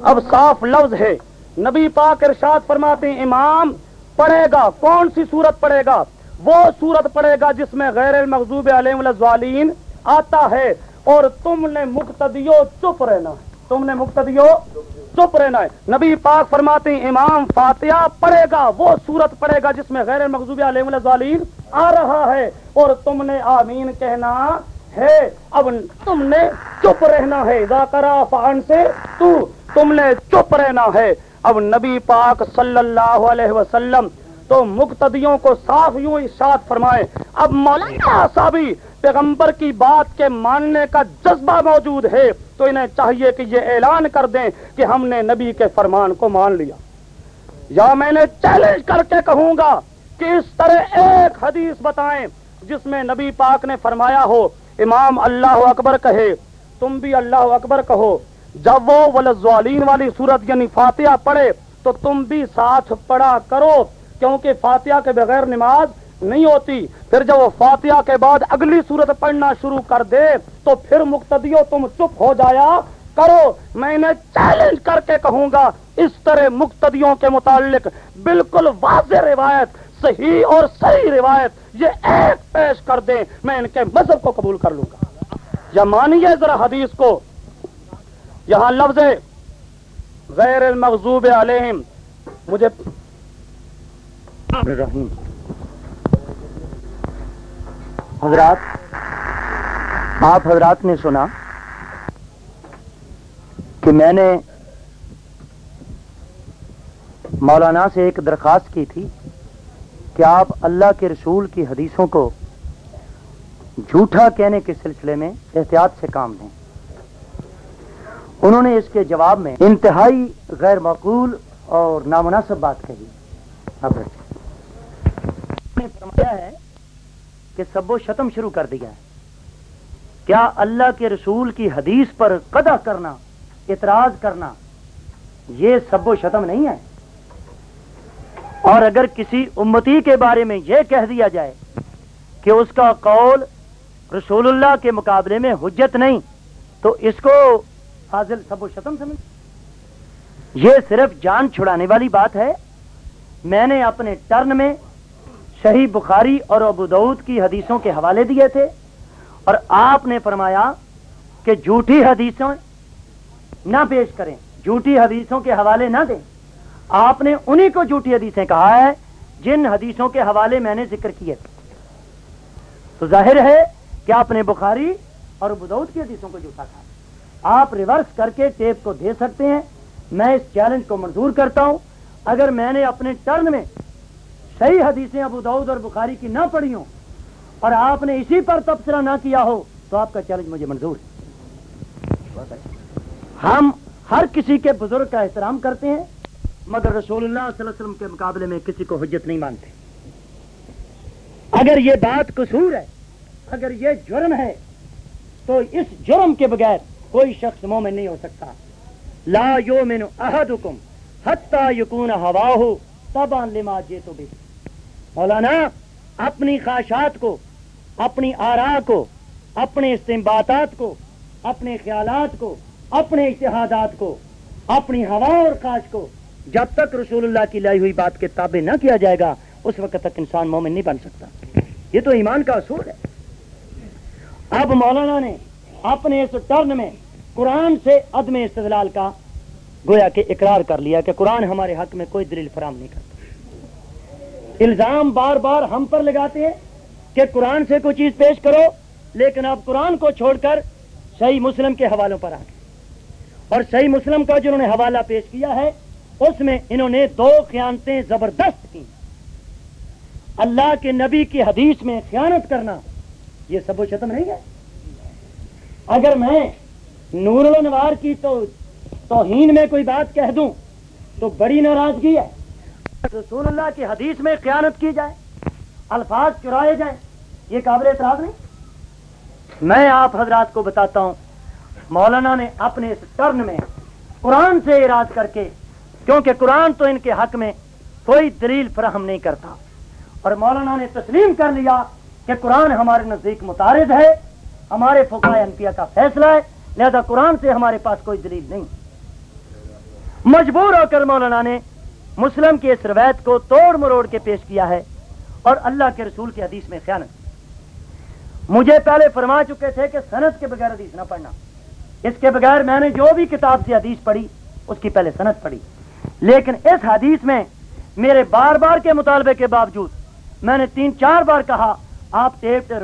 اب صاف لفظ ہے۔ نبی پاک ارشاد فرماتے ہیں، امام پڑھے گا، کون سی صورت پڑھے گا؟ وہ صورت پڑھے گا جس میں غیر المغضوب علیہ الظالین آتا ہے۔ اور تم نے مقتدیو چپ رہنا۔ ہے تم نے مقتدیو چپ رہنا ہے۔ نبی پاک فرماتے ہیں، امام فاتحہ پڑھے گا، وہ صورت پڑھے گا جس میں غیر المغضوب علیہ الظالین آ رہا ہے۔ اور تم نے آمین کہنا ہے۔ اب تم نے چپ رہنا ہے۔ ذاکرا فان سے تو تم نے چپ رہنا ہے۔ اب نبی پاک صلی اللہ علیہ وسلم تو مقتدیوں کو صاف یوں ارشاد فرمائے، اب مولانا صابی پیغمبر کی بات کے ماننے کا جذبہ موجود ہے۔ تو انہیں چاہیے کہ یہ اعلان کر دیں کہ ہم نے نبی کے فرمان کو مان لیا۔ یا میں نے چیلنج کر کے کہوں گا کہ اس طرح ایک حدیث بتائیں جس میں نبی پاک نے فرمایا ہو، امام اللہ اکبر کہے، تم بھی اللہ اکبر کہو۔ جب وہ ولزوالین والی صورت یعنی فاتحہ پڑھے تو تم بھی ساتھ پڑھا کرو، کیونکہ فاتحہ کے بغیر نماز نہیں ہوتی۔ پھر جب وہ فاتحہ کے بعد اگلی صورت پڑھنا شروع کر دے، تو پھر مقتدیو تم چپ ہو جایا کرو۔ میں نے چیلنج کر کے کہوں گا، اس طرح مقتدیوں کے متعلق بالکل واضح روایت، صحیح اور صحیح روایت یہ ایک پیش کر دیں، میں ان کے مذہب کو قبول کر لوں گا۔ یا مانیے ذرا حدیث کو۔ یہاں لفظ غیر المغضوب علیہم۔ مجھے رحیم حضرات، آپ حضرات نے سنا کہ میں نے مولانا سے ایک درخواست کی تھی کہ آپ اللہ کے رسول کی حدیثوں کو جھوٹا کہنے کے سلسلے میں احتیاط سے کام لیں۔ انہوں نے اس کے جواب میں انتہائی غیر معقول اور نامناسب بات کہی۔ فرمایا ہے کہ سب و شتم شروع کر دیا ہے۔ کیا اللہ کے رسول کی حدیث پر قدع کرنا، اعتراض کرنا، یہ سب و شتم نہیں ہے؟ اور اگر کسی امتی کے بارے میں یہ کہہ دیا جائے کہ اس کا قول رسول اللہ کے مقابلے میں حجت نہیں، تو اس کو فاضل سب و شتم سمجھ۔ یہ صرف جان چھڑانے والی بات ہے۔ میں نے اپنے ٹرن میں صحیح بخاری اور ابود کی حدیثوں کے حوالے دیے تھے اور آپ نے فرمایا کہ جھوٹی حدیثوں نہ پیش کریں، جھوٹی حدیثوں کے حوالے نہ دیں۔ آپ نے انہی کو جھوٹی حدیثیں کہا ہے جن حدیثوں کے حوالے میں نے ذکر کیے۔ تھے تو ظاہر ہے کہ آپ نے بخاری اور ابود کی حدیثوں کو جھوٹا کہا۔ آپ ریورس کر کے ٹیپ کو دے سکتے ہیں۔ میں اس چیلنج کو منظور کرتا ہوں۔ اگر میں نے اپنے ٹرن میں صحیح حدیثیں ابو دعود اور بخاری کی نہ پڑھی ہوں۔ اور آپ نے اسی پر تبصرہ نہ کیا ہو تو آپ کا چیلنج مجھے منظور ہے۔ ہم ہر کسی کے بزرگ کا احترام کرتے ہیں، مگر رسول اللہ صلی اللہ علیہ وسلم کے مقابلے میں کسی کو حجت نہیں مانتے۔ اگر یہ بات قصور ہے، اگر یہ جرم ہے، تو اس جرم کے بغیر کوئی شخص مومن نہیں ہو سکتا۔ لا یو مین احدکم حتی یکون ہوا ہو لما جے تو بھی مولانا، اپنی خواہشات کو، اپنی آرا کو، اپنے استمباتات کو، اپنے خیالات کو، اپنے اشتہادات کو، اپنی ہوا اور خواہش کو جب تک رسول اللہ کی لائی ہوئی بات کے تابع نہ کیا جائے گا، اس وقت تک انسان مومن نہیں بن سکتا۔ یہ تو ایمان کا اصول ہے۔ اب مولانا نے اپنے اس ٹرن میں قرآن سے عدم استدلال کا گویا کہ اقرار کر لیا کہ قرآن ہمارے حق میں کوئی دلیل فراہم نہیں کرتا۔ الزام بار بار ہم پر لگاتے ہیں کہ قرآن سے کوئی چیز پیش کرو، لیکن اب قرآن کو چھوڑ کر صحیح مسلم کے حوالوں پر آ گئے اور صحیح مسلم کا جنہوں نے حوالہ پیش کیا ہے، اس میں انہوں نے دو خیانتیں زبردست کی اللہ کے نبی کی حدیث میں خیانت کرنا، یہ سب و شتم نہیں ہے۔ اگر میں نور النوار کی تو توہین میں کوئی بات کہہ دوں، تو بڑی ناراضگی ہے۔ رسول اللہ کی حدیث میں قیانت کی جائے، الفاظ چرائے جائیں، یہ قابل اعتراض نہیں؟ میں آپ حضرات کو بتاتا ہوں، مولانا نے اپنے اس ٹرن میں قرآن سے اراد کر کے، کیونکہ قرآن تو ان کے حق میں کوئی دلیل فراہم نہیں کرتا، اور مولانا نے تسلیم کر لیا کہ قرآن ہمارے نزدیک متارد ہے، ہمارے فقائے انبیاء کا فیصلہ ہے، لہذا قرآن سے ہمارے پاس کوئی دلیل نہیں۔ مجبور ہو کر مولانا نے مسلم کی اس روایت کو توڑ مروڑ کے پیش کیا ہے اور اللہ کے رسول کی حدیث میں خیانت۔ مجھے پہلے فرما چکے تھے کہ صنعت کے بغیر حدیث نہ پڑھنا۔ اس کے بغیر میں نے جو بھی کتاب سے حدیث پڑھی، اس کی پہلے صنعت پڑھی۔ لیکن اس حدیث میں میرے بار بار کے مطالبے کے باوجود میں نے تین چار بار کہا، آپ ٹیپ